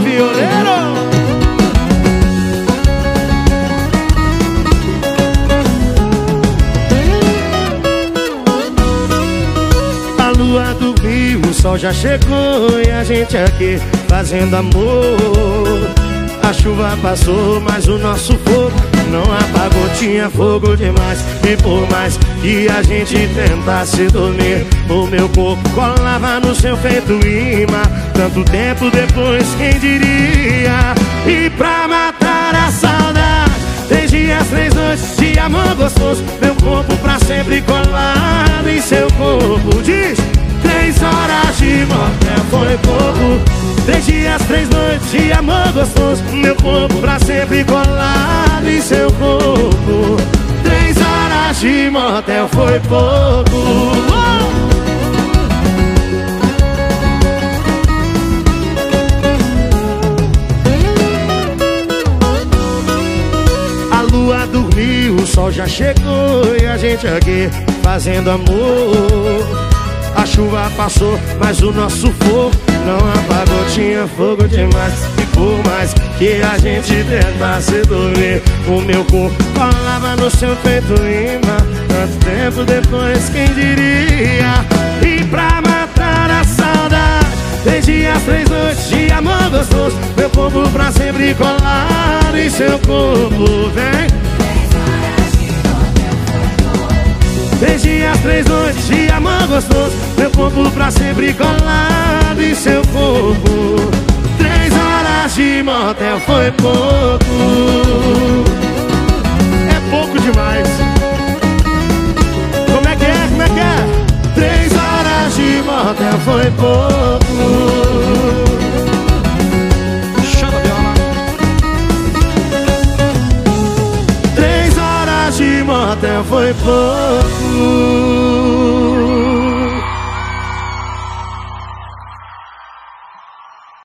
Violeiro! A lua dormiu, o sol já chegou E a gente aqui fazendo amor chuva passou, mas o nosso fogo não apagou. Tinha fogo demais E por mais que a gente tentasse dormir O meu corpo colava no seu feito imã. Tanto tempo depois, quem diria? E pra matar a saudade Três dias, três noites de amor gostoso. Meu corpo pra sempre colado em seu corpo. Diz, três horas de motel foi pouco de amor gostoso Meu corpo pra sempre colado em seu corpo. Três horas de motel foi pouco. A lua dormiu, o sol já chegou E a gente aqui fazendo amor A chuva passou, mas o nosso fogo não apagou. Tinha fogo demais E por mais que a gente tentasse dormir. O meu corpo falava no seu peito imã Tanto tempo depois, quem diria? E pra matar a saudade Três dias, três noites de amor gostoso Meu corpo pra sempre colado em seu corpo Vem Três dias, três noites de amor gostoso. Meu corpo pra sempre colado em seu corpo. Três horas de motel foi pouco. É pouco demais. Como é que é, como é que é? Três horas de motel foi pouco Três horas de motel foi pouco